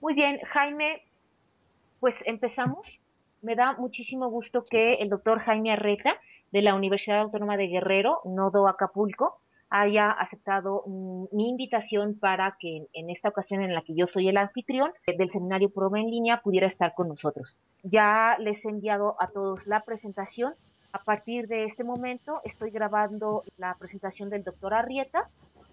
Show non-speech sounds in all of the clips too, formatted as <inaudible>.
Muy bien, Jaime, pues empezamos. Me da muchísimo gusto que el doctor Jaime Arreta de la Universidad Autónoma de Guerrero, Nodo Acapulco, haya aceptado mm, mi invitación para que en esta ocasión en la que yo soy el anfitrión del seminario Prueba en línea pudiera estar con nosotros. Ya les he enviado a todos la presentación. A partir de este momento estoy grabando la presentación del doctor Arrieta.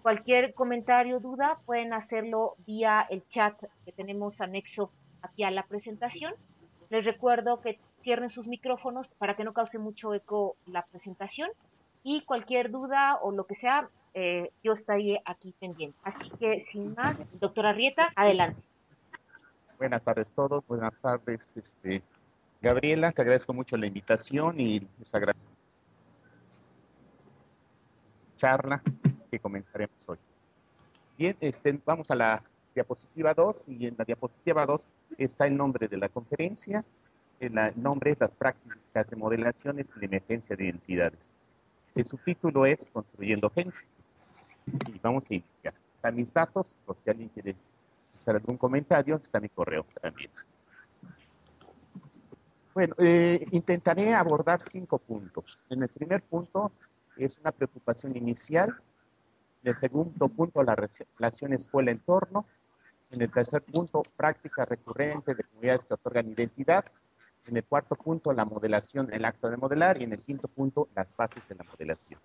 Cualquier comentario duda pueden hacerlo vía el chat que tenemos anexo aquí a la presentación. Les recuerdo que cierren sus micrófonos para que no cause mucho eco la presentación y cualquier duda o lo que sea, eh, yo estaré aquí pendiente. Así que sin más, doctora Rieta, adelante. Buenas tardes a todos, buenas tardes, este, Gabriela, te agradezco mucho la invitación y esa gran charla que comenzaremos hoy. Bien, este, vamos a la diapositiva 2 y en la diapositiva 2 está el nombre de la conferencia, el nombre es las prácticas de modelaciones y de emergencia de identidades su título es Construyendo Gente. Y vamos a iniciar. Están mis datos, por si alguien quiere hacer algún comentario, está mi correo también. Bueno, eh, intentaré abordar cinco puntos. En el primer punto es una preocupación inicial. En el segundo punto, la relación escuela-entorno. En el tercer punto, práctica recurrente de comunidades que otorgan identidad. En el cuarto punto, la modelación, el acto de modelar. Y en el quinto punto, las fases de la modelación.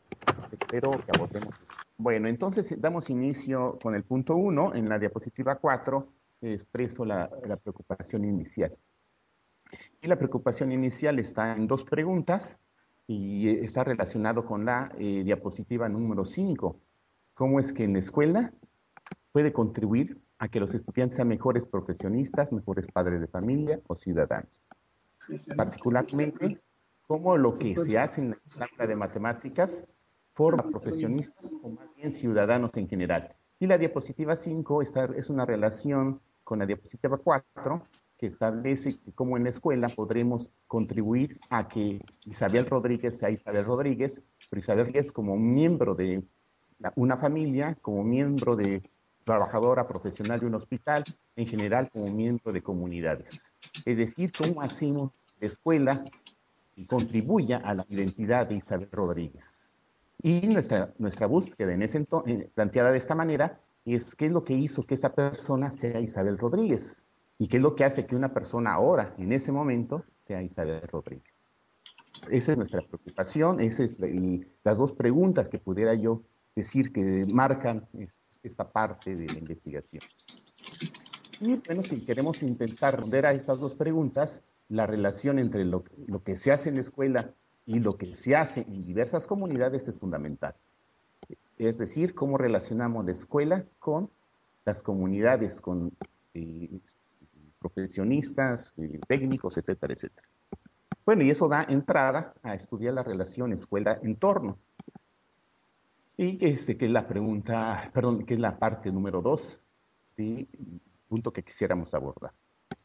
Espero que abordemos esto. Bueno, entonces damos inicio con el punto uno. En la diapositiva 4 expreso la, preocupación inicial. Y la preocupación inicial está en dos preguntas y está relacionado con la eh, diapositiva número 5. ¿Cómo es que en la escuela puede contribuir a que los estudiantes sean mejores profesionistas, mejores padres de familia o ciudadanos? particularmente cómo lo que se hace en la aula de matemáticas forma profesionistas o más bien ciudadanos en general. Y la diapositiva 5 es una relación con la diapositiva 4 que establece cómo en la escuela podremos contribuir a que Isabel Rodríguez sea Isabel Rodríguez, pero Isabel Rodríguez como miembro de una familia, como miembro de trabajadora profesional de un hospital, en general como miembro de comunidades. Es decir, cómo hacemos la escuela contribuya a la identidad de Isabel Rodríguez. Y nuestra, nuestra búsqueda en ese entonces, planteada de esta manera, es qué es lo que hizo que esa persona sea Isabel Rodríguez y qué es lo que hace que una persona ahora, en ese momento, sea Isabel Rodríguez. Esa es nuestra preocupación, esas son las dos preguntas que pudiera yo decir que marcan esta parte de la investigación. Y bueno, si queremos intentar responder a estas dos preguntas, la relación entre lo, que se hace en la escuela y lo que se hace en diversas comunidades es fundamental. Es decir, cómo relacionamos la escuela con las comunidades, con eh, profesionistas, eh, técnicos, etcétera, etcétera. Bueno, y eso da entrada a estudiar la relación escuela-entorno. Y este, que es la pregunta, perdón, que es la parte número dos, del punto que quisiéramos abordar.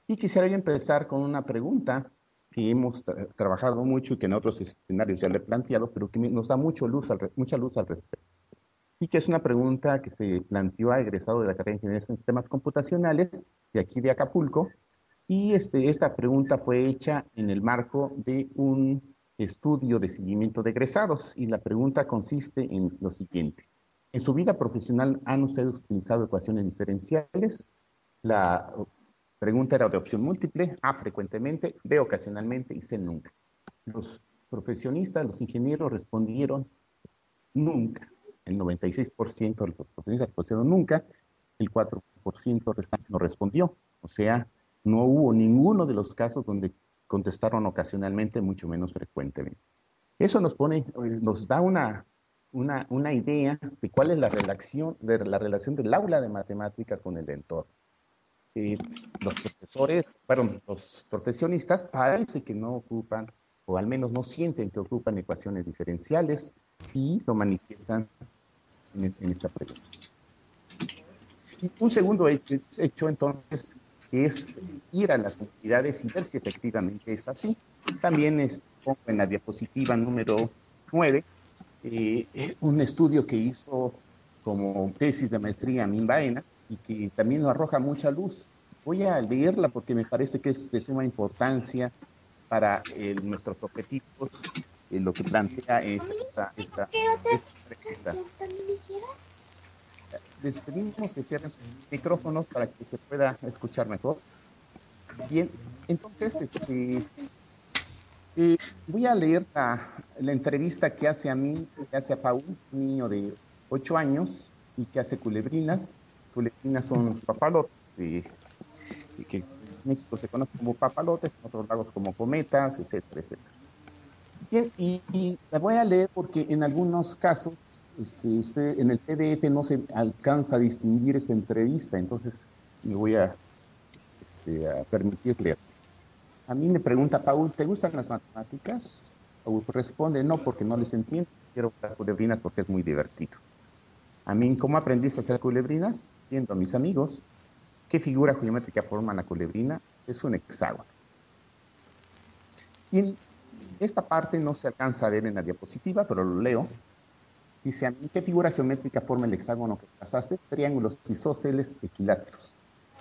Y quisiera empezar con una pregunta que hemos trabajado mucho y que en otros escenarios ya le he planteado, pero que nos da mucho luz mucha luz al respecto. Y que es una pregunta que se planteó a egresado de la carrera de Ingeniería en Sistemas Computacionales de aquí de Acapulco. Y este, esta pregunta fue hecha en el marco de un estudio de seguimiento de egresados. Y la pregunta consiste en lo siguiente. En su vida profesional, ¿han ustedes utilizado ecuaciones diferenciales? La Pregunta era de opción múltiple, A frecuentemente, B ocasionalmente y C nunca. Los profesionistas, los ingenieros respondieron nunca. El 96% de los profesionistas respondieron nunca, el 4% restante no respondió. O sea, no hubo ninguno de los casos donde contestaron ocasionalmente, mucho menos frecuentemente. Eso nos pone, eh, nos da una, una, una idea de cuál es la relación, de la relación del aula de matemáticas con el entorno los profesores, perdón, los profesionistas parece que no ocupan, o al menos no sienten que ocupan ecuaciones diferenciales y lo manifiestan en, esta pregunta. un segundo hecho, entonces es ir a las unidades y ver si efectivamente es así. También es, pongo en la diapositiva número 9 eh, un estudio que hizo como tesis de maestría en y que también nos arroja mucha luz. Voy a leerla porque me parece que es de suma importancia para nuestros objetivos, lo que plantea esta, esta, esta, Les pedimos que cierren sus micrófonos para que se pueda escuchar mejor. Bien, entonces, este, eh, voy a leer la, la, entrevista que hace a mí, que hace a Paul, un niño de 8 años, y que hace culebrinas. Culebrinas son los papalotes, y, que en México se conocen como papalotes, en otros lados como cometas, etcétera, etcétera. Bien, y, la voy a leer porque en algunos casos este, usted, en el PDF no se alcanza a distinguir esta entrevista, entonces me voy a, este, a permitir leer. A mí me pregunta Paul, ¿te gustan las matemáticas? Paul responde, no, porque no les entiendo. Quiero jugar culebrinas porque es muy divertido. A mí, ¿cómo aprendiste a hacer culebrinas? Viendo a mis amigos. ¿Qué figura geométrica forma la culebrina? Es un hexágono. Y en esta parte no se alcanza a ver en la diapositiva, pero lo leo. Dice, ¿qué figura geométrica forma el hexágono que trazaste? Triángulos isósceles equiláteros.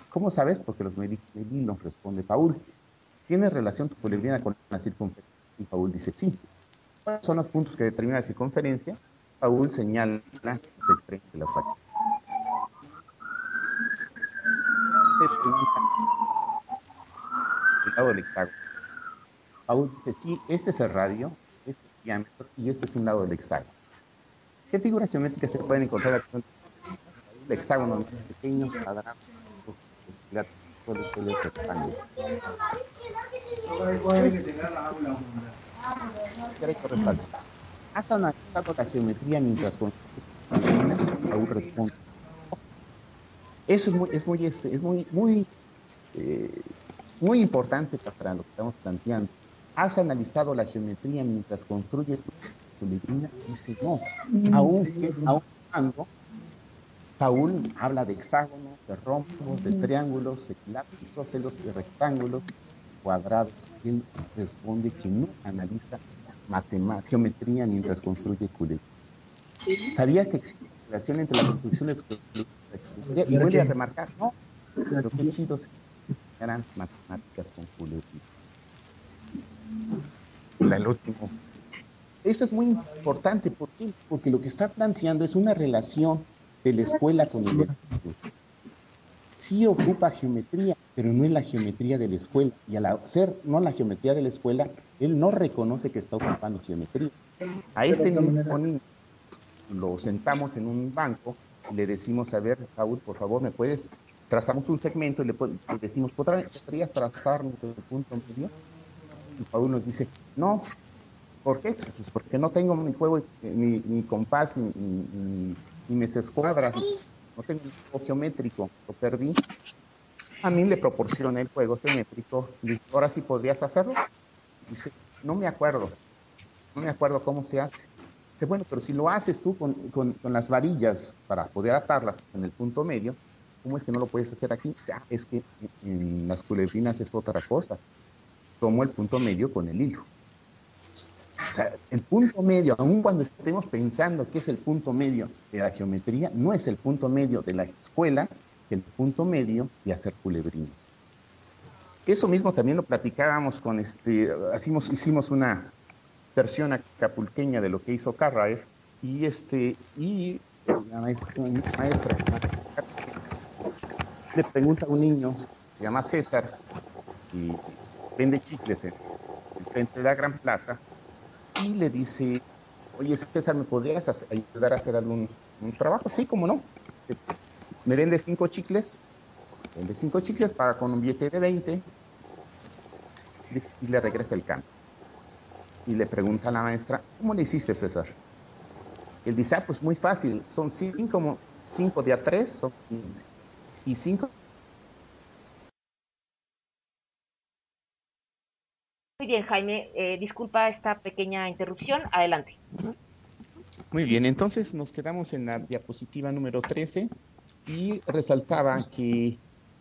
¿Cómo sabes? Porque los nos responde Paul. ¿Tiene relación tu culebrina con la circunferencia? Y Paul dice sí. ¿Cuáles son los puntos que determinan la circunferencia? Paul señala los extremos de las variables. El lado del hexágono. Paul dice, sí, este es el radio, este es el diámetro y este es un lado del hexágono. ¿Qué figuras geométricas se pueden encontrar aquí? El hexágono más pequeños, cuadrados, ¿Has analizado la geometría mientras Aún responde. Eso es muy, es muy, este, es muy, muy, eh, muy importante para lo que estamos planteando. ¿Has analizado la geometría mientras construyes geometría? Dice no. Aún, aún cuando Paul habla de hexágonos, de rombos, de triángulos, de isósceles, de rectángulos, cuadrados. Él responde que no analiza matemática, geometría mientras construye culebrinas. Sabía que existe relación entre la construcción de y vuelve a remarcar, no, pero que sí eran matemáticas con culebrinas. El último. Eso es muy importante, ¿por qué? Porque lo que está planteando es una relación de la escuela con el Sí ocupa geometría, pero no es la geometría de la escuela. Y al ser no la geometría de la escuela, él no reconoce que está ocupando geometría. A este niño lo sentamos en un banco y le decimos, a ver, Saúl, por favor, ¿me puedes? Trazamos un segmento y le, decimos, ¿podrías trazarnos el punto medio? Y Saúl nos dice, no, ¿por qué? Pues porque no tengo mi juego, ni, compás, ni mis escuadras, no tengo un juego geométrico, lo perdí. A mí le proporcioné el juego geométrico, ahora sí podrías hacerlo. Dice, no me acuerdo, no me acuerdo cómo se hace. Dice, bueno, pero si lo haces tú con, con, con las varillas para poder atarlas en el punto medio, ¿cómo es que no lo puedes hacer aquí? sea, es que en las culebrinas es otra cosa. Tomo el punto medio con el hilo. O sea, el punto medio, aun cuando estemos pensando que es el punto medio de la geometría, no es el punto medio de la escuela, el punto medio de hacer culebrinas. Eso mismo también lo platicábamos con este, hicimos, hicimos una versión acapulqueña de lo que hizo Carraer y este, y la maestra, le pregunta a un niño, se llama César, y vende chicles en, frente de la gran plaza, y le dice, oye César, ¿me podrías ayudar a hacer algunos trabajos? Sí, cómo no. Me vende cinco chicles, vende cinco chicles, paga con un billete de 20 y le regresa el cambio. Y le pregunta a la maestra, ¿cómo le hiciste César? Él dice, ah, pues muy fácil, son cinco, cinco de a tres, son 15. Y cinco Bien, Jaime, eh, disculpa esta pequeña interrupción. Adelante. Muy bien, entonces nos quedamos en la diapositiva número 13 y resaltaba que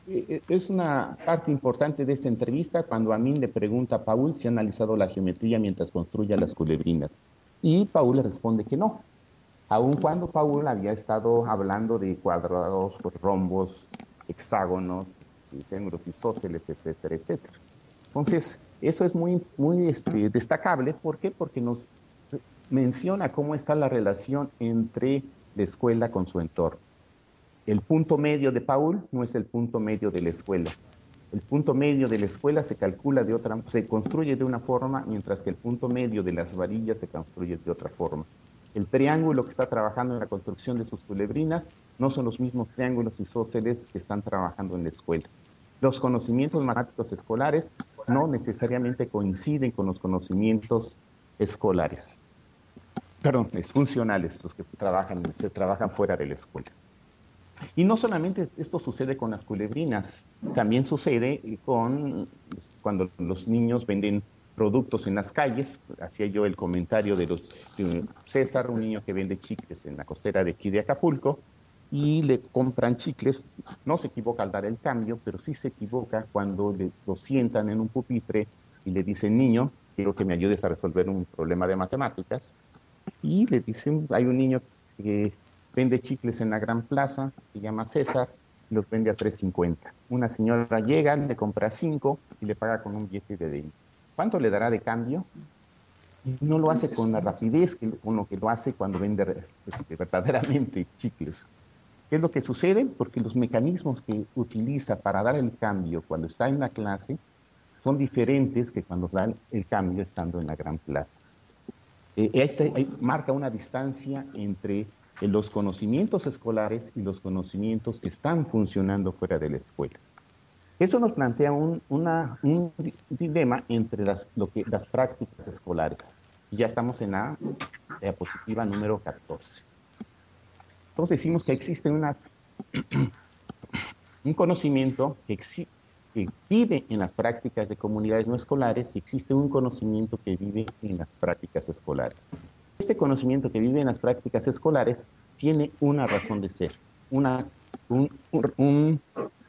eh, es una parte importante de esta entrevista cuando a mí le pregunta a Paul si ha analizado la geometría mientras construye las culebrinas. Y Paul le responde que no, aun cuando Paul había estado hablando de cuadrados, rombos, hexágonos, triángulos isósceles, etcétera, etcétera. Entonces, eso es muy, muy este, destacable. ¿Por qué? Porque nos menciona cómo está la relación entre la escuela con su entorno. El punto medio de Paul no es el punto medio de la escuela. El punto medio de la escuela se calcula de otra, se construye de una forma, mientras que el punto medio de las varillas se construye de otra forma. El triángulo que está trabajando en la construcción de sus culebrinas no son los mismos triángulos isósceles que están trabajando en la escuela. Los conocimientos matemáticos escolares no necesariamente coinciden con los conocimientos escolares. Perdón, es funcionales, los que trabajan, se trabajan fuera de la escuela. Y no solamente esto sucede con las culebrinas, también sucede con cuando los niños venden productos en las calles. Hacía yo el comentario de, los, César, un niño que vende chicles en la costera de aquí de Acapulco, y le compran chicles. No se equivoca al dar el cambio, pero sí se equivoca cuando le, lo sientan en un pupitre y le dicen, niño, quiero que me ayudes a resolver un problema de matemáticas. Y le dicen, hay un niño que vende chicles en la Gran Plaza, se llama César, y los vende a 3.50. Una señora llega, le compra 5 y le paga con un billete de 20. ¿Cuánto le dará de cambio? Y no lo hace con la rapidez con lo que lo hace cuando vende este, verdaderamente chicles. ¿Qué es lo que sucede? Porque los mecanismos que utiliza para dar el cambio cuando está en la clase son diferentes que cuando dan el cambio estando en la gran plaza. Eh, este, marca una distancia entre en los conocimientos escolares y los conocimientos que están funcionando fuera de la escuela. Eso nos plantea un, dilema entre las, lo que, las prácticas escolares. Ya estamos en la diapositiva número 14. Entonces decimos que existe <clears throat> un conocimiento que, vive en las prácticas de comunidades no escolares y existe un conocimiento que vive en las prácticas escolares. Este conocimiento que vive en las prácticas escolares tiene una razón de ser,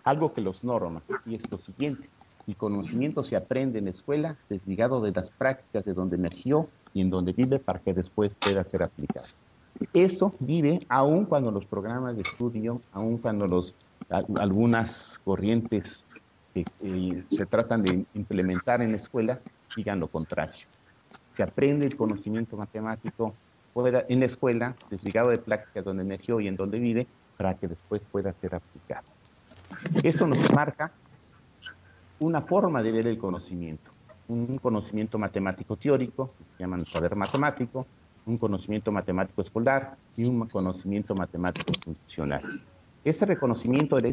algo que los norma, y es lo siguiente. El conocimiento se aprende en la escuela desligado de las prácticas de donde emergió y en donde vive para que después pueda ser aplicado. Eso vive aun cuando los programas de estudio, aun cuando los, algunas corrientes que se tratan de implementar en la escuela digan lo contrario se aprende el conocimiento matemático en la escuela, desligado de prácticas donde emergió y en donde vive, para que después pueda ser aplicado. Eso nos marca una forma de ver el conocimiento, un conocimiento matemático teórico, que se llama saber matemático, un conocimiento matemático escolar y un conocimiento matemático funcional. Ese reconocimiento de,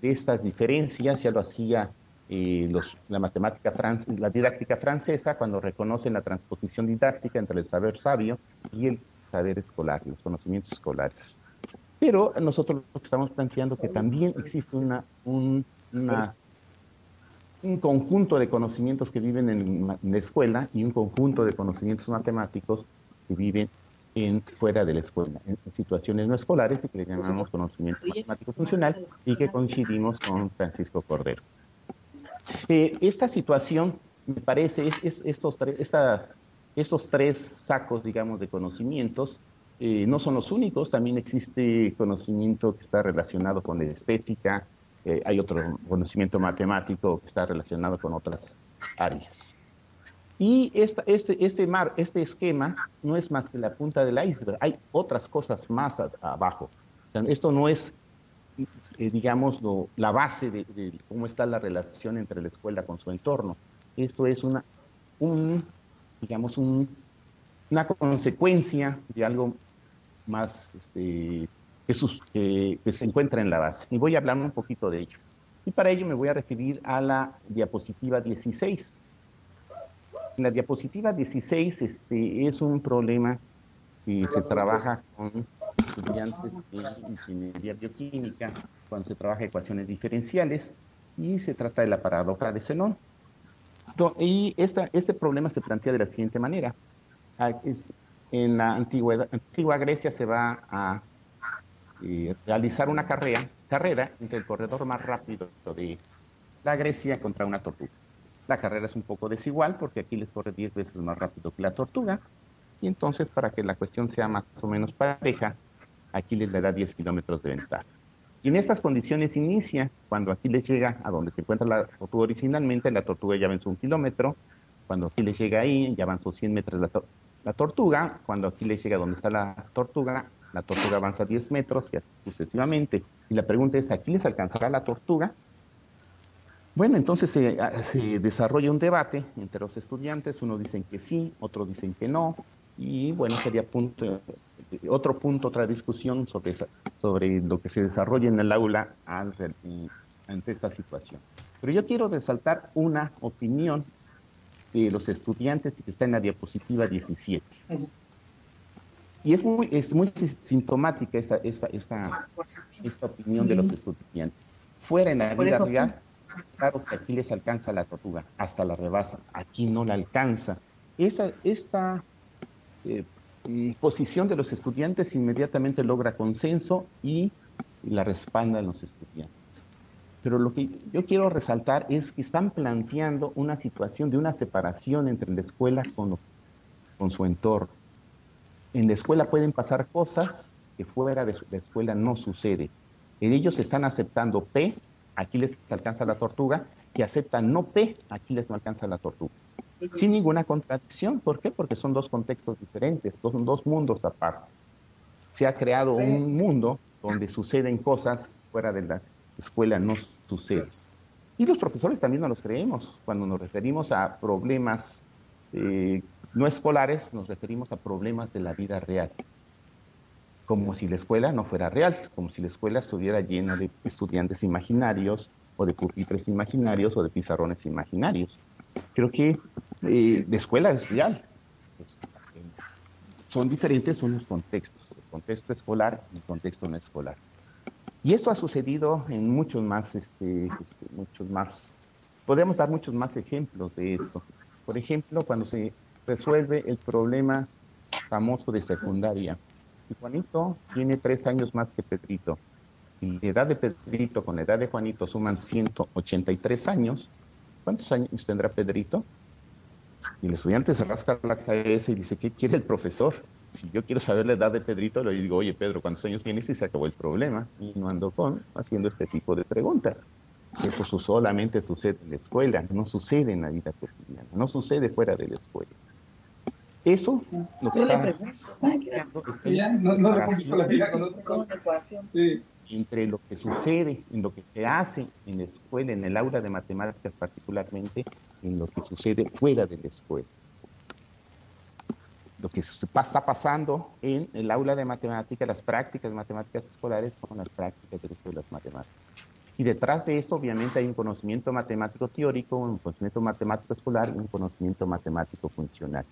de estas diferencias ya lo hacía los, la matemática la didáctica francesa cuando reconocen la transposición didáctica entre el saber sabio y el saber escolar, los conocimientos escolares. Pero nosotros estamos planteando que también existe una, un, un conjunto de conocimientos que viven en, la escuela y un conjunto de conocimientos matemáticos que viven en, fuera de la escuela, en situaciones no escolares y que le llamamos conocimiento matemático funcional y que coincidimos con Francisco Cordero. Eh, esta situación, me parece, es, estos, estos tres sacos, digamos, de conocimientos, eh, no son los únicos, también existe conocimiento que está relacionado con la estética, eh, hay otro conocimiento matemático que está relacionado con otras áreas. Y esta, este, este, mar, este esquema no es más que la punta del iceberg, hay otras cosas más abajo. esto no es eh, digamos, la base de, cómo está la relación entre la escuela con su entorno. Esto es una, un, digamos, una consecuencia de algo más este, que, que, se encuentra en la base. Y voy a hablar un poquito de ello. Y para ello me voy a referir a la diapositiva 16. En la diapositiva 16 este, es un problema que se trabaja con estudiantes de ingeniería bioquímica cuando se trabaja ecuaciones diferenciales y se trata de la paradoja de Zenón. Y esta, este problema se plantea de la siguiente manera. Ah, en la antigua, antigua Grecia se va a eh, realizar una carrera, carrera entre el corredor más rápido de la Grecia contra una tortuga. La carrera es un poco desigual porque aquí les corre 10 veces más rápido que la tortuga. Y entonces, para que la cuestión sea más o menos pareja, aquí les da 10 kilómetros de ventaja. Y en estas condiciones inicia, cuando aquí les llega a donde se encuentra la tortuga originalmente, la tortuga ya avanzó un kilómetro, cuando aquí les llega ahí, ya avanzó 100 metros la, tortuga, cuando aquí les llega a donde está la tortuga, la tortuga avanza 10 metros y así sucesivamente. Y la pregunta es, ¿aquí les alcanzará la tortuga? Bueno, entonces ah, se, desarrolla un debate entre los estudiantes, unos dicen que sí, otros dicen que no, y bueno, sería punto, otro punto, otra discusión sobre, sobre lo que se desarrolla en el aula ante esta situación. Pero yo quiero resaltar una opinión de los estudiantes que está en la diapositiva 17. Y es muy, es muy sintomática esta, esta, esta, esta opinión de los estudiantes. Fuera en la vida real, claro que aquí les alcanza la tortuga, hasta la rebasa, aquí no la alcanza. Esta eh, posición de los estudiantes inmediatamente logra consenso y la respaldan los estudiantes. Pero lo que yo quiero resaltar es que están planteando una situación de una separación entre la escuela con, su entorno. En la escuela pueden pasar cosas que fuera de la escuela no sucede. Ellos están aceptando P aquí les alcanza la tortuga, que aceptan no P, aquí les no alcanza la tortuga. Sin ninguna contradicción. ¿Por qué? Porque son dos contextos diferentes, son dos mundos aparte. Se ha creado un mundo donde suceden cosas fuera de la escuela, no sucede. Y los profesores también no los creemos. Cuando nos referimos a problemas eh, no escolares, nos referimos a problemas de la vida real como si la escuela no fuera real, como si la escuela estuviera llena de estudiantes imaginarios o de pupitres imaginarios o de pizarrones imaginarios. Creo que eh, la escuela es real. Son diferentes, son los contextos, el contexto escolar y el contexto no escolar. Y esto ha sucedido en muchos más, este, este, muchos más, podemos dar muchos más ejemplos de esto. Por ejemplo, cuando se resuelve el problema famoso de secundaria, Juanito tiene tres años más que Pedrito. Y la edad de Pedrito con la edad de Juanito suman 183 años. ¿Cuántos años tendrá Pedrito? Y el estudiante se rasca la cabeza y dice, ¿qué quiere el profesor? Si yo quiero saber la edad de Pedrito, le digo, oye Pedro, ¿cuántos años tienes? Y se acabó el problema. Y no ando con haciendo este tipo de preguntas. Eso solamente sucede en la escuela, no sucede en la vida cotidiana, no sucede fuera de la escuela. Eso lo que está entre lo que sucede, en lo que se hace en la escuela, en el aula de matemáticas particularmente, en lo que sucede fuera de la escuela. Lo que está pasando en el aula de matemáticas, las prácticas matemáticas escolares con las prácticas de las escuelas matemáticas. Y detrás de esto, obviamente, hay un conocimiento matemático teórico, un conocimiento matemático escolar y un conocimiento matemático funcional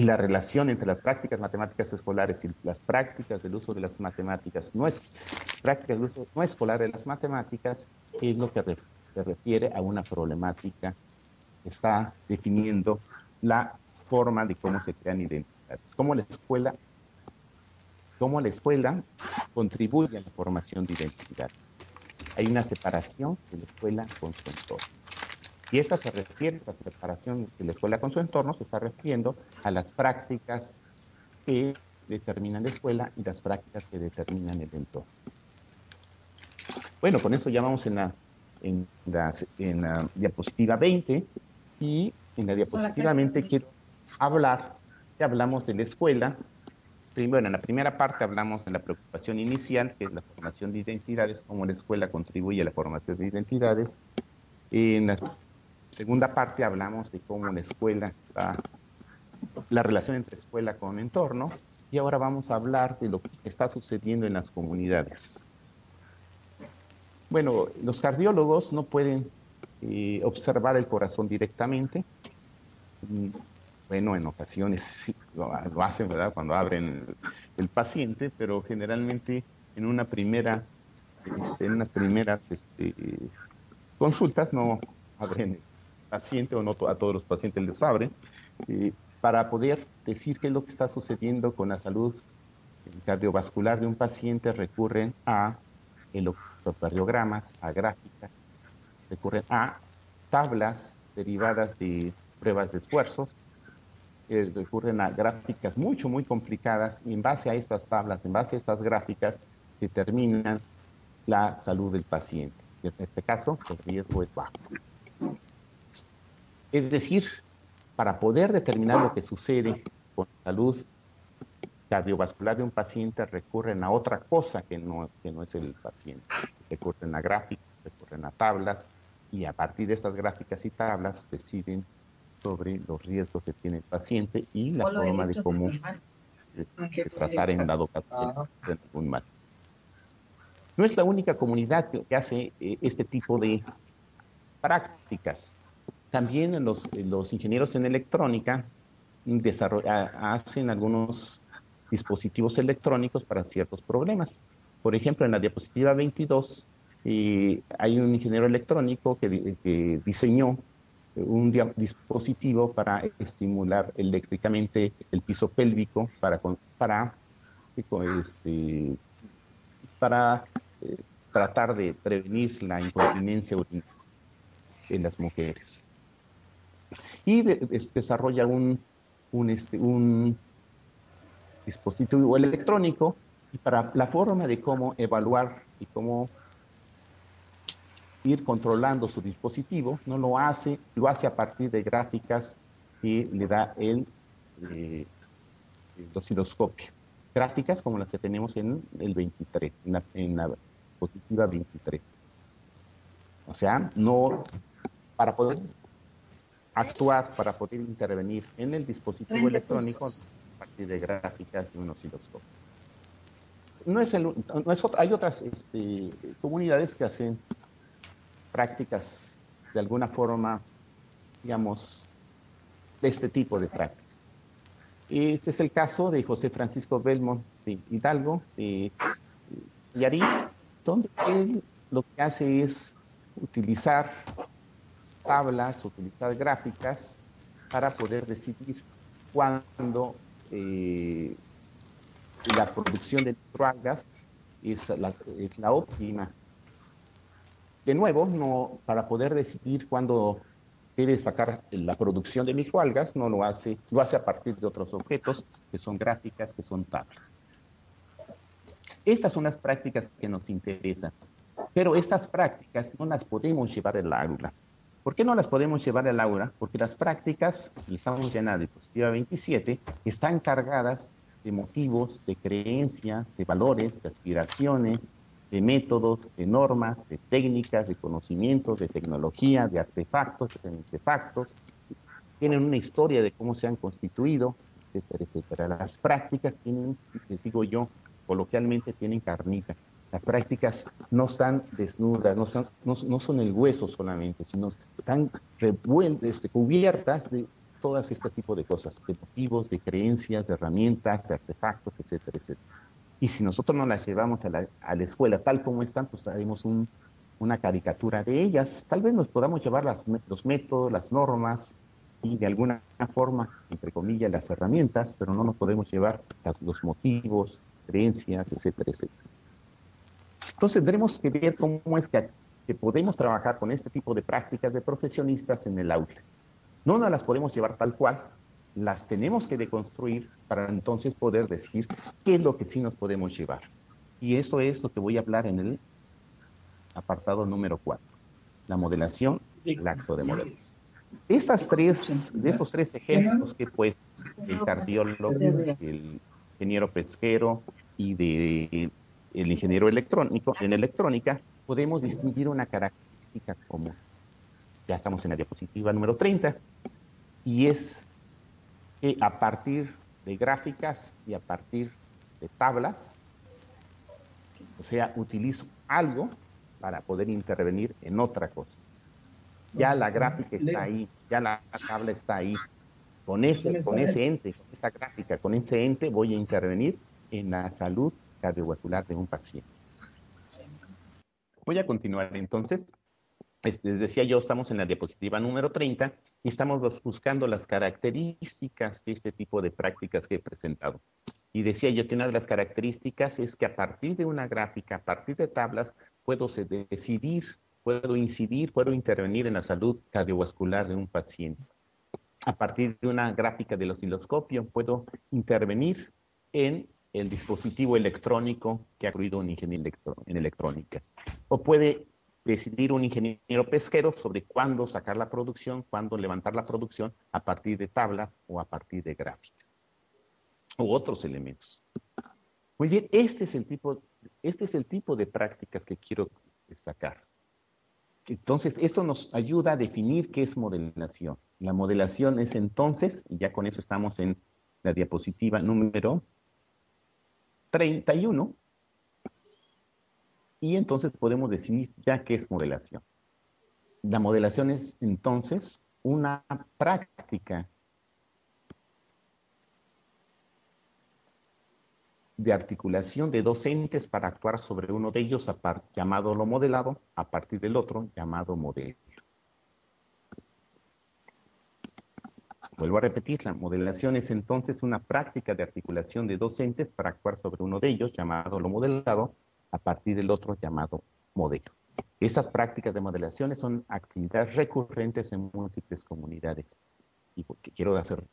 y la relación entre las prácticas matemáticas escolares y las prácticas del uso de las matemáticas no es prácticas del uso no escolar de las matemáticas es lo que se refiere a una problemática que está definiendo la forma de cómo se crean identidades, cómo la escuela cómo la escuela contribuye a la formación de identidad. Hay una separación de la escuela con su entorno. Y esta se refiere, esta separación de la escuela con su entorno, se está refiriendo a las prácticas que determinan la escuela y las prácticas que determinan el entorno. Bueno, con esto ya vamos en la, en la, diapositiva 20 y en la diapositiva 20 quiero hablar, ya hablamos de la escuela. Primero, en la primera parte hablamos de la preocupación inicial, que es la formación de identidades, cómo la escuela contribuye a la formación de identidades. En la segunda parte hablamos de cómo la escuela está, la relación entre escuela con entorno, y ahora vamos a hablar de lo que está sucediendo en las comunidades. Bueno, los cardiólogos no pueden eh, observar el corazón directamente. Mm, bueno, en ocasiones sí, lo, hacen, ¿verdad? Cuando abren el, paciente, pero generalmente en una primera, en unas primeras este, consultas no abren paciente o no a todos los pacientes les abre, eh, para poder decir qué es lo que está sucediendo con la salud cardiovascular de un paciente recurren a electrocardiogramas, a gráficas, recurren a tablas derivadas de pruebas de esfuerzos, eh, recurren a gráficas mucho, muy complicadas y en base a estas tablas, en base a estas gráficas, determinan la salud del paciente. En este caso, el riesgo es bajo. Es decir, para poder determinar lo que sucede con la salud cardiovascular de un paciente, recurren a otra cosa que no, que no es el paciente. Recurren a gráficas, recurren a tablas, y a partir de estas gráficas y tablas deciden sobre los riesgos que tiene el paciente y la forma de cómo tratar en dado caso de algún mal. No es la única comunidad que, hace eh, este tipo de prácticas. También los, los ingenieros en electrónica hacen algunos dispositivos electrónicos para ciertos problemas. Por ejemplo, en la diapositiva 22 eh, hay un ingeniero electrónico que, diseñó un dispositivo para estimular eléctricamente el piso pélvico para, para, este, para eh, tratar de prevenir la incontinencia urinaria en las mujeres. Y desarrolla un, un, este, un dispositivo electrónico y para la forma de cómo evaluar y cómo ir controlando su dispositivo, no lo hace, lo hace a partir de gráficas que le da el, eh, osciloscopio. Gráficas como las que tenemos en el 23, en la, en la positiva 23. O sea, no, para poder actuar, para poder intervenir en el dispositivo electrónico a partir de gráficas de un osciloscopio. No es, el, no es hay otras este, comunidades que hacen prácticas de alguna forma, digamos, de este tipo de prácticas. Este es el caso de José Francisco Belmont de Hidalgo, de Yarí, donde él lo que hace es utilizar tablas, utilizar gráficas para poder decidir cuándo eh, la producción de microalgas es la, es la óptima de nuevo, no, para poder decidir cuándo quiere sacar la producción de microalgas, no lo hace, lo hace a partir de otros objetos que son gráficas, que son tablas. Estas son las prácticas que nos interesan, pero estas prácticas no las podemos llevar al aula. ¿Por qué no las podemos llevar al aula? Porque las prácticas, y estamos ya en la diapositiva 27, están cargadas de motivos, de creencias, de valores, de aspiraciones, de métodos, de normas, de técnicas, de conocimientos, de tecnología, de artefactos, de artefactos, tienen una historia de cómo se han constituido, etcétera, etcétera. Las prácticas tienen, les digo yo, coloquialmente tienen carnita. Las prácticas no están desnudas, no son, no, son el hueso solamente, sino están este, cubiertas de todas este tipo de cosas, de motivos, de creencias, de herramientas, de artefactos, etcétera, etcétera. Y si nosotros no las llevamos a la, a la escuela tal como están, pues traemos un, una caricatura de ellas. Tal vez nos podamos llevar las, los métodos, las normas y de alguna forma, entre comillas, las herramientas, pero no nos podemos llevar los motivos, creencias, etcétera, etcétera. Entonces tendremos que ver cómo es que, que podemos trabajar con este tipo de prácticas de profesionistas en el aula. No nos las podemos llevar tal cual, las tenemos que deconstruir para entonces poder decir qué es lo que sí nos podemos llevar. Y eso es lo que voy a hablar en el apartado número 4, la modelación laxo de modelos. Estas tres, de estos tres ejemplos que pues el cardiólogo, el ingeniero pesquero y de el ingeniero electrónico, en electrónica, podemos distinguir una característica común. Ya estamos en la diapositiva número 30, y es que a partir de gráficas y a partir de tablas, o sea, utilizo algo para poder intervenir en otra cosa. Ya la gráfica está ahí, ya la tabla está ahí. Con ese, con ese ente, con esa gráfica, con ese ente voy a intervenir en la salud cardiovascular de un paciente. Voy a continuar entonces les decía yo, estamos en la diapositiva número 30 y estamos buscando las características de este tipo de prácticas que he presentado. Y decía yo que una de las características es que a partir de una gráfica, a partir de tablas, puedo decidir, puedo incidir, puedo intervenir en la salud cardiovascular de un paciente. A partir de una gráfica del osciloscopio, puedo intervenir en el dispositivo electrónico que ha incluido un ingeniero en electrónica. O puede decidir un ingeniero pesquero sobre cuándo sacar la producción, cuándo levantar la producción a partir de tablas o a partir de gráficas u otros elementos. Muy bien, este es el tipo, este es el tipo de prácticas que quiero sacar. Entonces, esto nos ayuda a definir qué es modelación. La modelación es entonces, y ya con eso estamos en la diapositiva número 31, y entonces podemos decir ya qué es modelación. La modelación es entonces una práctica de articulación de docentes para actuar sobre uno de ellos llamado lo modelado a partir del otro llamado modelo. Vuelvo a repetir, la modelación es entonces una práctica de articulación de docentes para actuar sobre uno de ellos llamado lo modelado a partir del otro llamado modelo. Estas prácticas de modelación son actividades recurrentes en múltiples comunidades. Y porque quiero hacer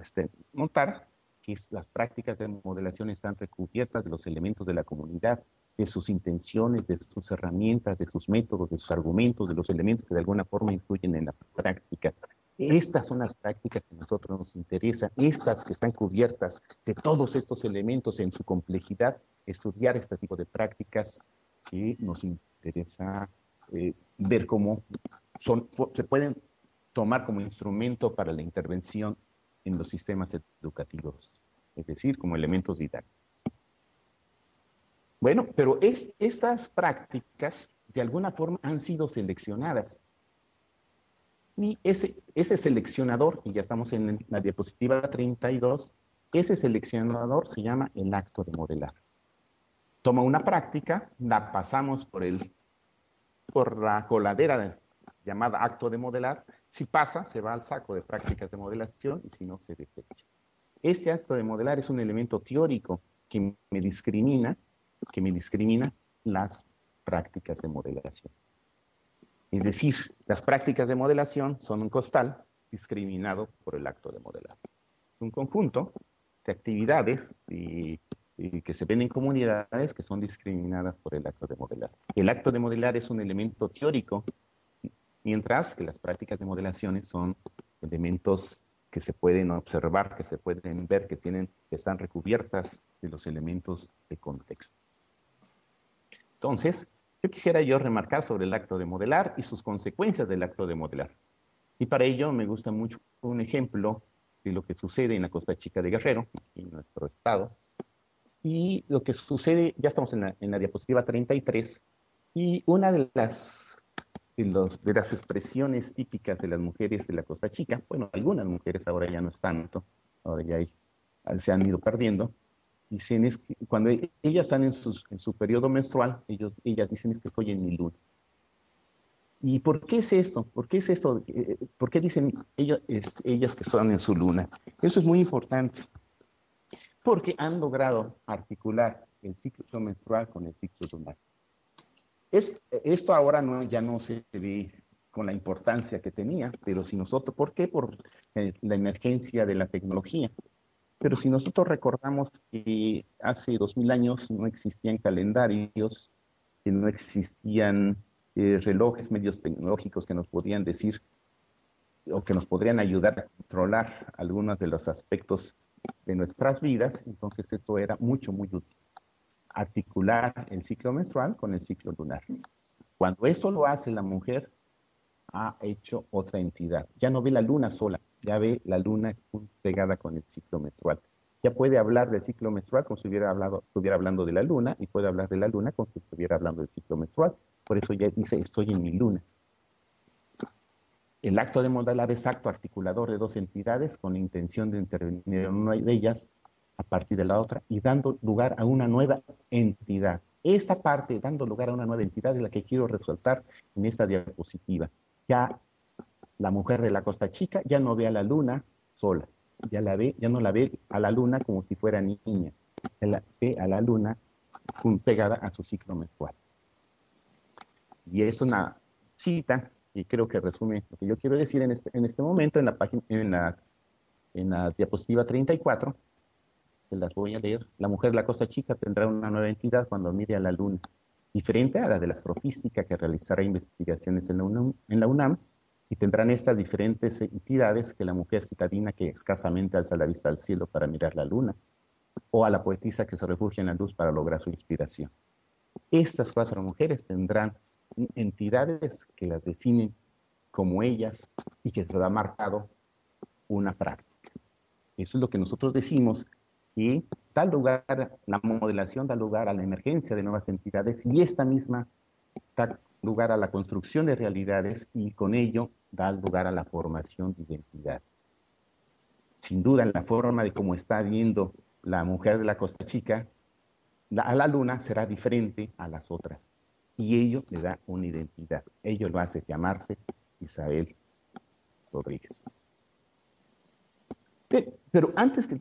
este, notar que las prácticas de modelación están recubiertas de los elementos de la comunidad, de sus intenciones, de sus herramientas, de sus métodos, de sus argumentos, de los elementos que de alguna forma influyen en la práctica. Estas son las prácticas que a nosotros nos interesan, estas que están cubiertas de todos estos elementos en su complejidad, estudiar este tipo de prácticas que nos interesa eh, ver cómo se pueden tomar como instrumento para la intervención en los sistemas educativos, es decir, como elementos didácticos. Bueno, pero es, estas prácticas de alguna forma han sido seleccionadas. Y ese, ese seleccionador, y ya estamos en la diapositiva 32, ese seleccionador se llama el acto de modelar. Toma una práctica, la pasamos por, el, por la coladera llamada acto de modelar, si pasa, se va al saco de prácticas de modelación y si no, se desecha. Este acto de modelar es un elemento teórico que me discrimina, que me discrimina las prácticas de modelación. Es decir, las prácticas de modelación son un costal discriminado por el acto de modelar. Es un conjunto de actividades que se ven en comunidades que son discriminadas por el acto de modelar. El acto de modelar es un elemento teórico mientras que las prácticas de modelaciones son elementos que se pueden observar, que se pueden ver, que, tienen, están recubiertas de los elementos de contexto. Entonces, yo quisiera yo remarcar sobre el acto de modelar y sus consecuencias del acto de modelar. Y para ello me gusta mucho un ejemplo de lo que sucede en la Costa Chica de Guerrero, en nuestro estado. Y lo que sucede, ya estamos en la, en la diapositiva 33, y una de las de las expresiones típicas de las mujeres de la Costa Chica, bueno, algunas mujeres ahora ya no están tanto, ahora ya se han ido perdiendo, dicen es que cuando ellas están en, en su periodo menstrual, ellos, ellas dicen es que estoy en mi luna. ¿Y por qué es esto? ¿Por qué es esto? Eh, ¿Por qué dicen ellas, ellas que están en su luna? Eso es muy importante, porque han logrado articular el ciclo menstrual con el ciclo lunar esto ahora no, ya no se ve con la importancia que tenía, pero si nosotros, ¿por qué? Por eh, la emergencia de la tecnología. Pero si nosotros recordamos que hace dos mil años no existían calendarios, que no existían eh, relojes, medios tecnológicos que nos podían decir o que nos podrían ayudar a controlar algunos de los aspectos de nuestras vidas, entonces esto era mucho, muy útil articular el ciclo menstrual con el ciclo lunar. Cuando esto lo hace la mujer, ha hecho otra entidad. Ya no ve la luna sola, ya ve la luna pegada con el ciclo menstrual. Ya puede hablar del ciclo menstrual como si estuviera hablando de la luna y puede hablar de la luna como si estuviera hablando del ciclo menstrual. Por eso ya dice, estoy en mi luna. El acto de modelar es acto articulador de dos entidades con intención de intervenir en una de ellas a partir de la otra y dando lugar a una nueva entidad. Esta parte, dando lugar a una nueva entidad, es la que quiero resaltar en esta diapositiva. Ya la mujer de la Costa Chica ya no ve a la luna sola, ya, la ve, ya no la ve a la luna como si fuera niña, ya la ve a la luna pegada a su ciclo menstrual. Y es una cita, y creo que resume lo que yo quiero decir en este, en este momento, en la, página, en la, en la diapositiva 34, se las voy a leer. La mujer de la Costa Chica tendrá una nueva entidad cuando mire a la luna, diferente a la de la astrofísica que realizará investigaciones en la UNAM y tendrán estas diferentes entidades que la mujer citadina que escasamente alza la vista al cielo para mirar la luna, o a la poetisa que se refugia en la luz para lograr su inspiración. Estas cuatro mujeres tendrán entidades que las definen como ellas y que se ha marcado una práctica. Eso es lo que nosotros decimos y da lugar, la modelación da lugar a la emergencia de nuevas entidades y esta misma lugar a la construcción de realidades y con ello da lugar a la formación de identidad. Sin duda, en la forma de cómo está viendo la mujer de la Costa Chica, a la luna será diferente a las otras y ello le da una identidad. Ello lo hace llamarse Isabel Rodríguez. Pero antes de,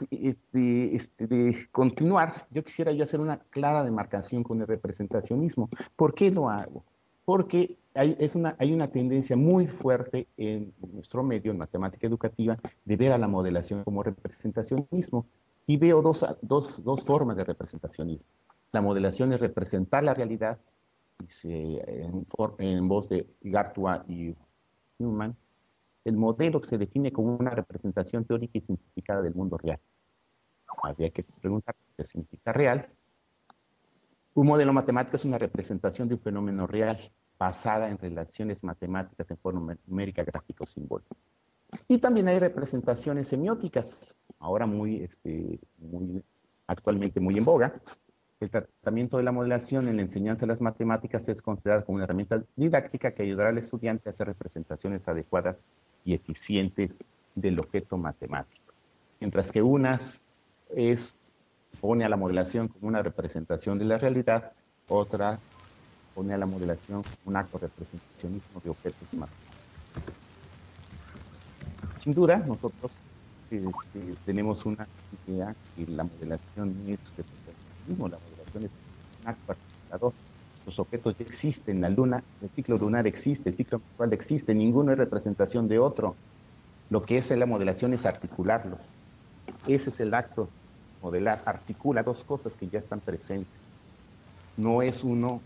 este, de, continuar, yo quisiera yo hacer una clara demarcación con el representacionismo. ¿Por qué lo hago? Porque hay, una, tendencia muy fuerte en nuestro medio, en matemática educativa, de ver a la modelación como representacionismo. Y veo dos, formas de representacionismo. La modelación es representar la realidad, en, en voz de Gartua y Newman, el modelo se define como una representación teórica y simplificada del mundo real. Habría que preguntar qué significa real. Un modelo matemático es una representación de un fenómeno real basada en relaciones matemáticas en forma numérica, gráfica o simbólica. Y también hay representaciones semióticas, ahora muy, este, muy actualmente muy en boga, el tratamiento de la modelación en la enseñanza de las matemáticas es considerado como una herramienta didáctica que ayudará al estudiante a hacer representaciones adecuadas y eficientes del objeto matemático. Mientras que unas es, pone a la modelación como una representación de la realidad, otra pone a la modelación como un acto representacionismo de objetos matemáticos. Sin duda, nosotros este, tenemos una idea que la modelación es representacionismo, la modelación es un acto articulador los objetos ya existen, la luna, el ciclo lunar existe, el ciclo menstrual existe, ninguno es representación de otro. Lo que es la modelación es articularlos. Ese es el acto, modelar, articula dos cosas que ya están presentes. No es uno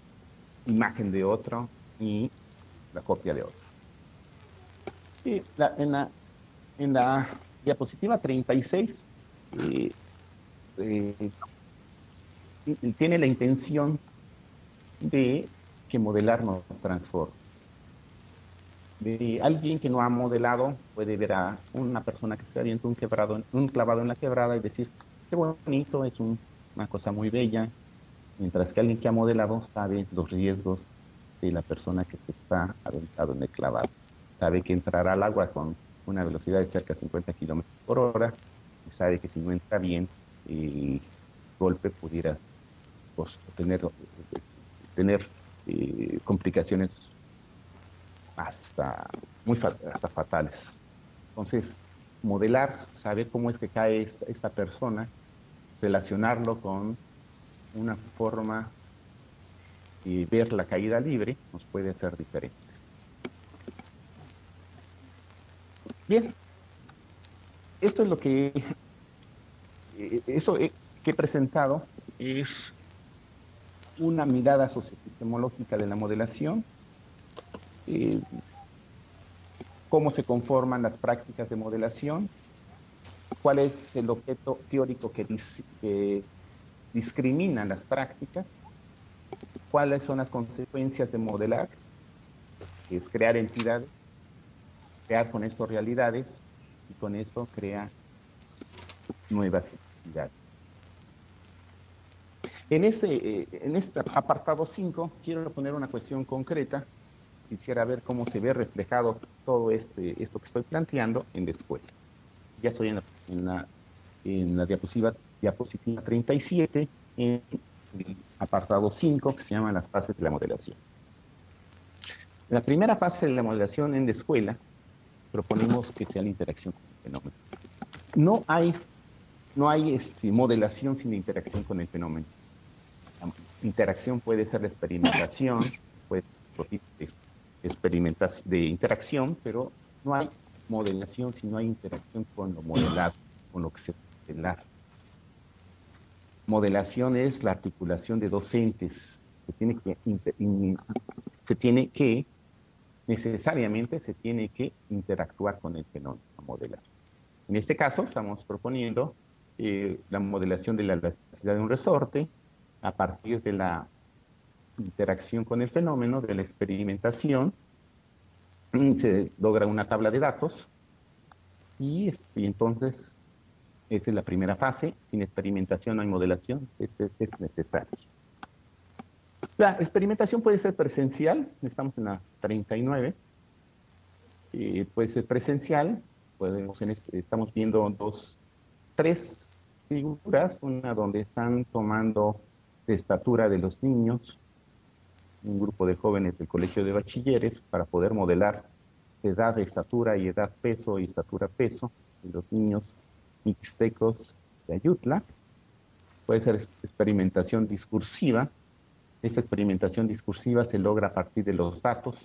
imagen de otro ni la copia de otro. en, la, en la diapositiva 36 eh, eh, tiene la intención de que modelar nos transforma. De alguien que no ha modelado puede ver a una persona que se avienta un, quebrado, un clavado en la quebrada y decir, qué bonito, es una cosa muy bella, mientras que alguien que ha modelado sabe los riesgos de la persona que se está aventado en el clavado. Sabe que entrará al agua con una velocidad de cerca de 50 kilómetros por hora y sabe que si no entra bien, el golpe pudiera pues, tener eh, complicaciones hasta muy hasta fatales. Entonces, modelar, saber cómo es que cae esta, persona, relacionarlo con una forma y ver la caída libre nos puede hacer diferentes. Bien, esto es lo que eh, eso que he presentado es una mirada socioepistemológica de la modelación, eh, cómo se conforman las prácticas de modelación, cuál es el objeto teórico que, discrimina las prácticas, cuáles son las consecuencias de modelar, que es crear entidades, crear con esto realidades y con esto crear nuevas entidades. En, ese, eh, en este apartado 5 quiero poner una cuestión concreta. Quisiera ver cómo se ve reflejado todo este, esto que estoy planteando en la escuela. Ya estoy en la, la, la diapositiva, diapositiva 37, en el apartado 5, que se llama las fases de la modelación. La primera fase de la modelación en la escuela proponemos que sea la interacción con el fenómeno. No hay, no hay este, modelación sin interacción con el fenómeno interacción puede ser de experimentación, puede ser de interacción, pero no hay modelación si no hay interacción con lo modelado, con lo que se modelar. modelación es la articulación de docentes. Se tiene que, se tiene que necesariamente se tiene que interactuar con el fenómeno modelar. En este caso estamos proponiendo eh, la modelación de la elasticidad de un resorte a partir de la interacción con el fenómeno, de la experimentación, se logra una tabla de datos y, este, entonces esa es la primera fase, sin experimentación no hay modelación, este es necesario. La experimentación puede ser presencial, estamos en la 39, eh, puede ser presencial, podemos estamos viendo dos, tres figuras, una donde están tomando de estatura de los niños, un grupo de jóvenes del colegio de bachilleres para poder modelar edad estatura y edad peso y estatura peso de los niños mixtecos de Ayutla. Puede ser experimentación discursiva. Esta experimentación discursiva se logra a partir de los datos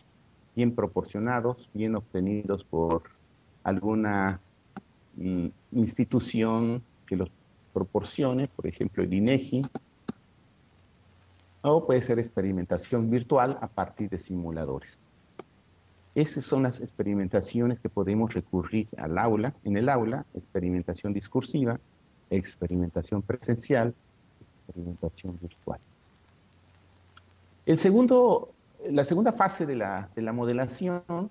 bien proporcionados, bien obtenidos por alguna mm, institución que los proporcione, por ejemplo el INEGI, o puede ser experimentación virtual a partir de simuladores. Esas son las experimentaciones que podemos recurrir al aula, en el aula, experimentación discursiva, experimentación presencial, experimentación virtual. El segundo, la segunda fase de la, de la modelación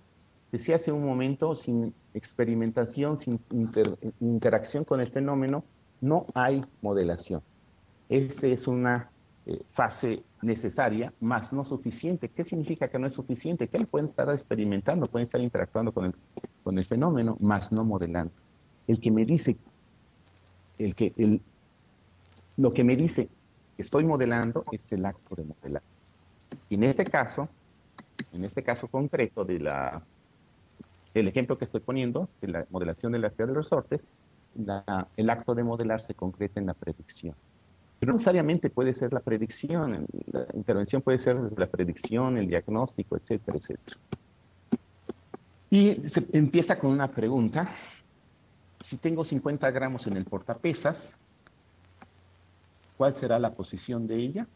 se hace un momento sin experimentación, sin interacción con el fenómeno, no hay modelación. Esta es una eh, fase necesaria, más no suficiente. ¿Qué significa que no es suficiente? Que él pueden estar experimentando, pueden estar interactuando con el, fenómeno, más no modelando. El que me dice, el que, el, lo que me dice estoy modelando es el acto de modelar. Y en este caso, en este caso concreto de la, el ejemplo que estoy poniendo, de la modelación de la ciudad de resortes, el acto de modelar se concreta en la predicción. Pero no necesariamente puede ser la predicción, la intervención puede ser la predicción, el diagnóstico, etcétera, etcétera. Y se empieza con una pregunta. Si tengo 50 gramos en el portapesas, ¿cuál será la posición de ella?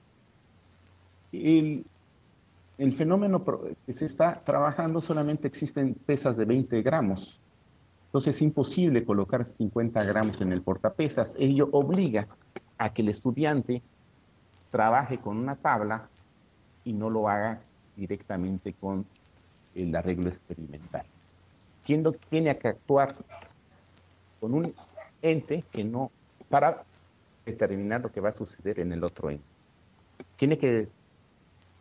El, el fenómeno que se está trabajando solamente existen pesas de 20 gramos. Entonces es imposible colocar 50 gramos en el portapesas. Ello obliga a que el estudiante trabaje con una tabla y no lo haga directamente con el arreglo experimental. ¿Quién tiene que actuar con un ente que no, para determinar lo que va a suceder en el otro ente? Tiene que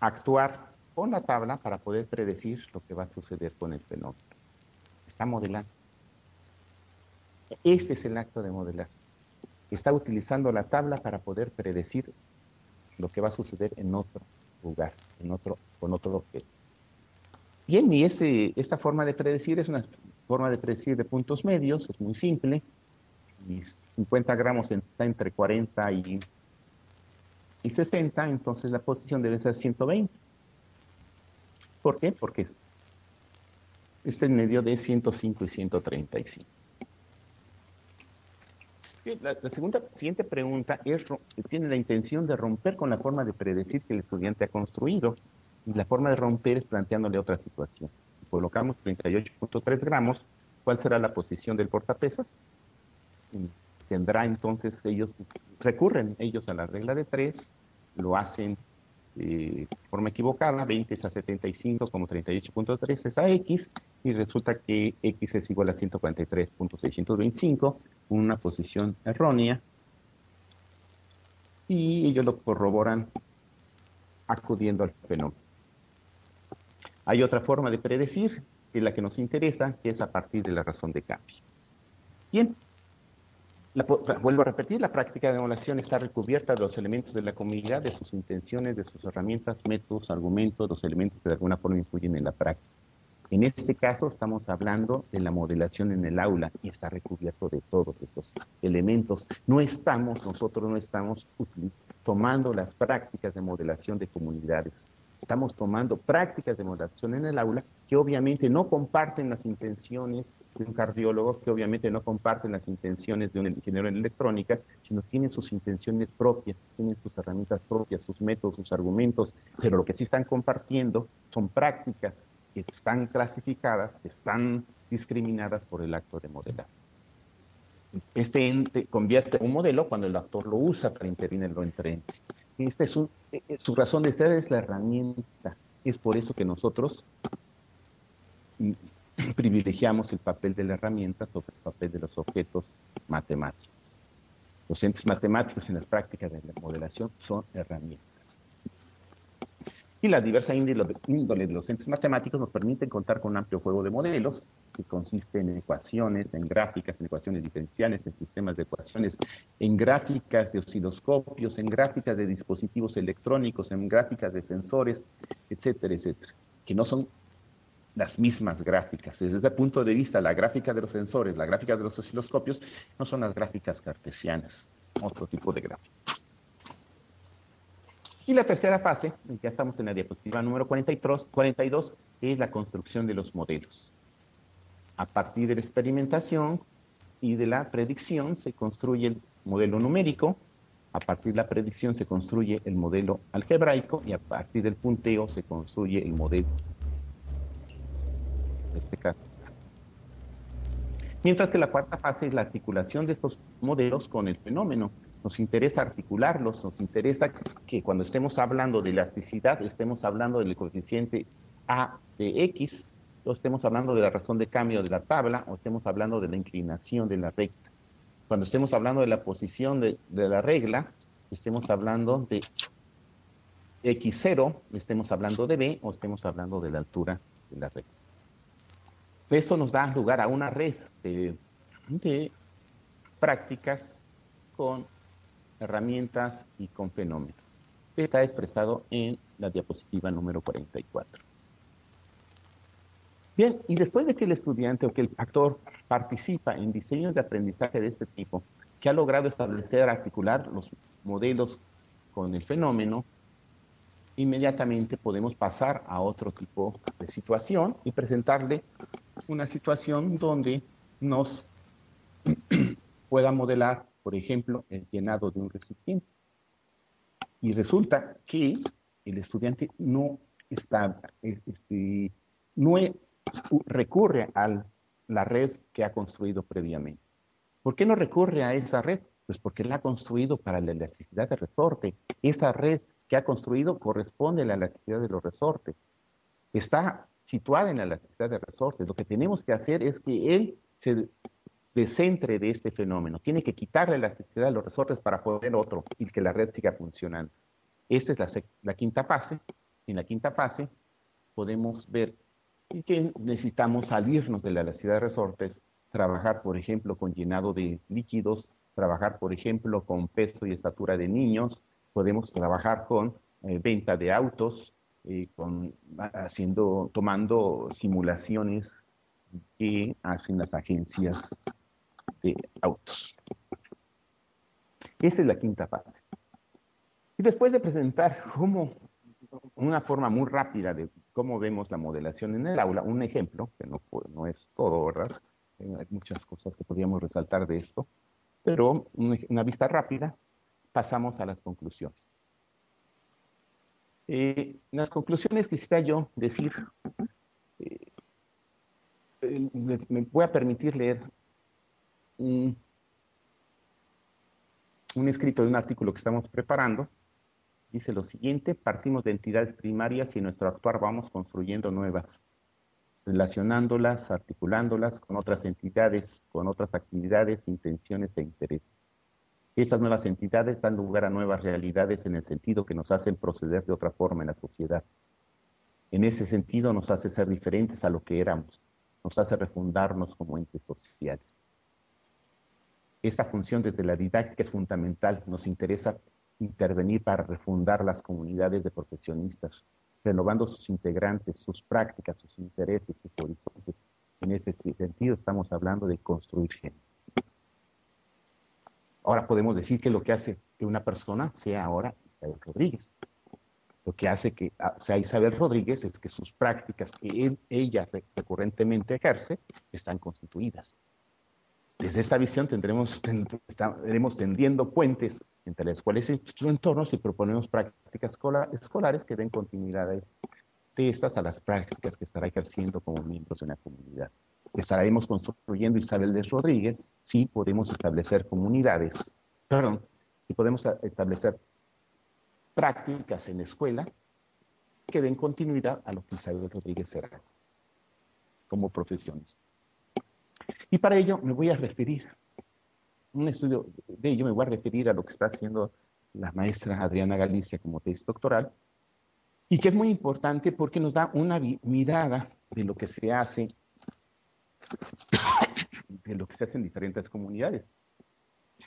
actuar con la tabla para poder predecir lo que va a suceder con el fenómeno. Está modelando. Este es el acto de modelar. Está utilizando la tabla para poder predecir lo que va a suceder en otro lugar, en otro, con otro objeto. Bien, y esta forma de predecir es una forma de predecir de puntos medios, es muy simple. Y 50 gramos está entre 40 y, y 60, entonces la posición debe ser 120. ¿Por qué? Porque está en medio de 105 y 135. La, segunda, siguiente pregunta es, tiene la intención de romper con la forma de predecir que el estudiante ha construido. Y la forma de romper es planteándole otra situación. Si colocamos 38.3 gramos, ¿cuál será la posición del portapesas? tendrá entonces ellos, recurren ellos a la regla de 3, lo hacen eh, forma equivocada, 20 es a 75 como 38.3 es a X, y resulta que X es igual a 143.625, una posición errónea, y ellos lo corroboran acudiendo al fenómeno. Hay otra forma de predecir, que es la que nos interesa, que es a partir de la razón de cambio. Bien, vuelvo a repetir, la práctica de emulación está recubierta de los elementos de la comunidad, de sus intenciones, de sus herramientas, métodos, argumentos, los elementos que de alguna forma influyen en la práctica. En este caso estamos hablando de la modelación en el aula y está recubierto de todos estos elementos. No estamos, nosotros no estamos tomando las prácticas de modelación de comunidades Estamos tomando prácticas de modelación en el aula que obviamente no comparten las intenciones de un cardiólogo, que obviamente no comparten las intenciones de un ingeniero en electrónica, sino tienen sus intenciones propias, tienen sus herramientas propias, sus métodos, sus argumentos, pero lo que sí están compartiendo son prácticas que están clasificadas, que están discriminadas por el acto de modelar. Este ente convierte un modelo cuando el actor lo usa para intervenirlo entre entes. Este es eh, eh, su razón de ser es la herramienta. Es por eso que nosotros mm, privilegiamos el papel de la herramienta sobre el papel de los objetos matemáticos. Los entes matemáticos en las prácticas de la modelación son herramientas. Y la diversa índole de los entes matemáticos nos permite contar con un amplio juego de modelos que consiste en ecuaciones, en gráficas, en ecuaciones diferenciales, en sistemas de ecuaciones, en gráficas de osciloscopios, en gráficas de dispositivos electrónicos, en gráficas de sensores, etcétera, etcétera, que no son las mismas gráficas. Desde ese punto de vista, la gráfica de los sensores, la gráfica de los osciloscopios, no son las gráficas cartesianas, otro tipo de gráficas. Y la tercera fase, ya estamos en la diapositiva número 42, 42, es la construcción de los modelos. A partir de la experimentación y de la predicción se construye el modelo numérico, a partir de la predicción se construye el modelo algebraico y a partir del punteo se construye el modelo. En este caso. Mientras que la cuarta fase es la articulación de estos modelos con el fenómeno nos interesa articularlos, nos interesa que cuando estemos hablando de elasticidad, estemos hablando del coeficiente A de X, o estemos hablando de la razón de cambio de la tabla, o estemos hablando de la inclinación de la recta. Cuando estemos hablando de la posición de, la regla, estemos hablando de X0, estemos hablando de B, o estemos hablando de la altura de la recta. Eso nos da lugar a una red de, prácticas con herramientas y con fenómenos. Está expresado en la diapositiva número 44. Bien, y después de que el estudiante o que el actor participa en diseños de aprendizaje de este tipo, que ha logrado establecer, articular los modelos con el fenómeno, inmediatamente podemos pasar a otro tipo de situación y presentarle una situación donde nos <clears throat> pueda modelar por ejemplo, el llenado de un recipiente. Y resulta que el estudiante no está, este, no recurre a la red que ha construido previamente. ¿Por qué no recurre a esa red? Pues porque la ha construido para la elasticidad de resorte. Esa red que ha construido corresponde a la elasticidad de los resortes. Está situada en la elasticidad de resortes. Lo que tenemos que hacer es que él se centre de este fenómeno. Tiene que quitarle la elasticidad de los resortes para poner otro y que la red siga funcionando. Esta es la, la quinta fase. En la quinta fase podemos ver que necesitamos salirnos de la elasticidad de resortes, trabajar, por ejemplo, con llenado de líquidos, trabajar, por ejemplo, con peso y estatura de niños, podemos trabajar con eh, venta de autos, eh, con, haciendo, tomando simulaciones que hacen las agencias de autos. Esa es la quinta fase. Y después de presentar cómo, una forma muy rápida de cómo vemos la modelación en el aula, un ejemplo, que no, no es todo, ¿verdad? Eh, hay muchas cosas que podríamos resaltar de esto, pero una vista rápida, pasamos a las conclusiones. Eh, las conclusiones quisiera yo decir, eh, me voy a permitir leer un, escrito de un artículo que estamos preparando, dice lo siguiente, partimos de entidades primarias y en nuestro actuar vamos construyendo nuevas, relacionándolas, articulándolas con otras entidades, con otras actividades, intenciones e intereses. Estas nuevas entidades dan lugar a nuevas realidades en el sentido que nos hacen proceder de otra forma en la sociedad. En ese sentido nos hace ser diferentes a lo que éramos, nos hace refundarnos como entes sociales. Esta función desde la didáctica es fundamental. Nos interesa intervenir para refundar las comunidades de profesionistas, renovando sus integrantes, sus prácticas, sus intereses, sus horizontes. En ese sentido estamos hablando de construir gente. Ahora podemos decir que lo que hace que una persona sea ahora Rodríguez. Lo Lo que hace que ah, sea Isabel Rodríguez es que sus prácticas que ella recurrentemente ejerce están constituidas. Desde esta visión tendremos, estaremos tendiendo puentes entre las cuales y su entorno si proponemos prácticas escolares que den continuidad a estas a las prácticas que estará ejerciendo como miembros de una comunidad. Estaremos construyendo Isabel de Rodríguez si podemos establecer comunidades, perdón, si podemos establecer prácticas en escuela que den continuidad a lo que Isabel Rodríguez será como profesionista. Y para ello me voy a referir, un estudio de ello me voy a referir a lo que está haciendo la maestra Adriana Galicia como tesis doctoral, y que es muy importante porque nos da una mirada de lo que se hace, de lo que se hace en diferentes comunidades.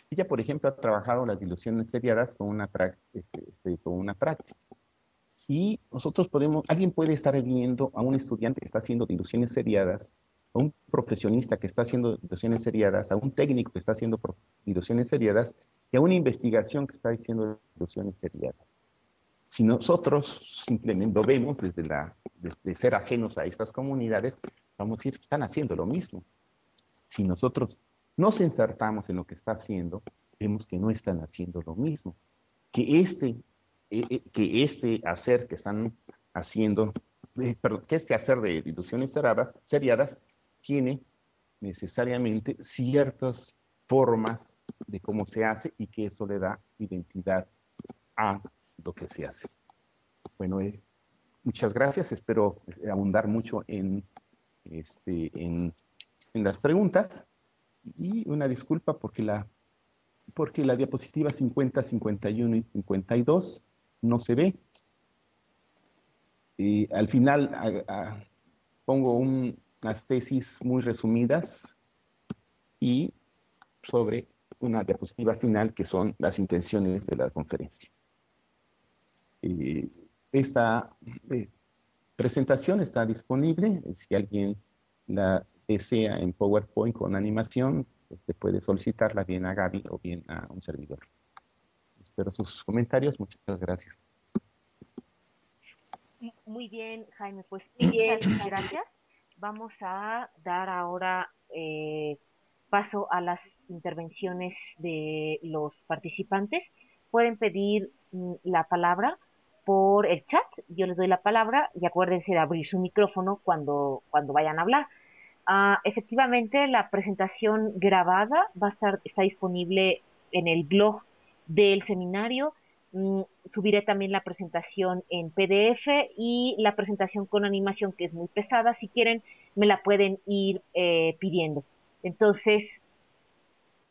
Ella, por ejemplo, ha trabajado las diluciones seriadas con una, este, este, una práctica. Y nosotros podemos, alguien puede estar viendo a un estudiante que está haciendo diluciones seriadas, a un profesionista que está haciendo diluciones seriadas, a un técnico que está haciendo diluciones seriadas, y a una investigación que está haciendo diluciones seriadas. Si nosotros simplemente lo vemos desde, la, desde ser ajenos a estas comunidades, vamos a decir están haciendo lo mismo. Si nosotros nos insertamos en lo que está haciendo, vemos que no están haciendo lo mismo. Que este, eh, eh, que este hacer que están haciendo, eh, perdón, que este hacer de ilusiones seriadas tiene necesariamente ciertas formas de cómo se hace y que eso le da identidad a lo que se hace. Bueno, eh, muchas gracias. Espero eh, abundar mucho en, este, en, las preguntas. Y una disculpa porque la, porque la diapositiva 50, 51 y 52 no se ve. Y al final pongo unas tesis muy resumidas y sobre una diapositiva final que son las intenciones de la conferencia. Eh, esta eh, presentación está disponible. Si alguien la desea en PowerPoint con animación, usted puede solicitarla bien a Gaby o bien a un servidor. Espero sus comentarios. Muchas gracias. Muy bien, Jaime. Pues muchas gracias. Vamos a dar ahora eh, paso a las intervenciones de los participantes. Pueden pedir mm, la palabra por el chat, yo les doy la palabra y acuérdense de abrir su micrófono cuando, cuando vayan a hablar. Ah, efectivamente, la presentación grabada va a estar, está disponible en el blog del seminario. Mm, subiré también la presentación en PDF y la presentación con animación que es muy pesada. Si quieren, me la pueden ir eh, pidiendo. Entonces,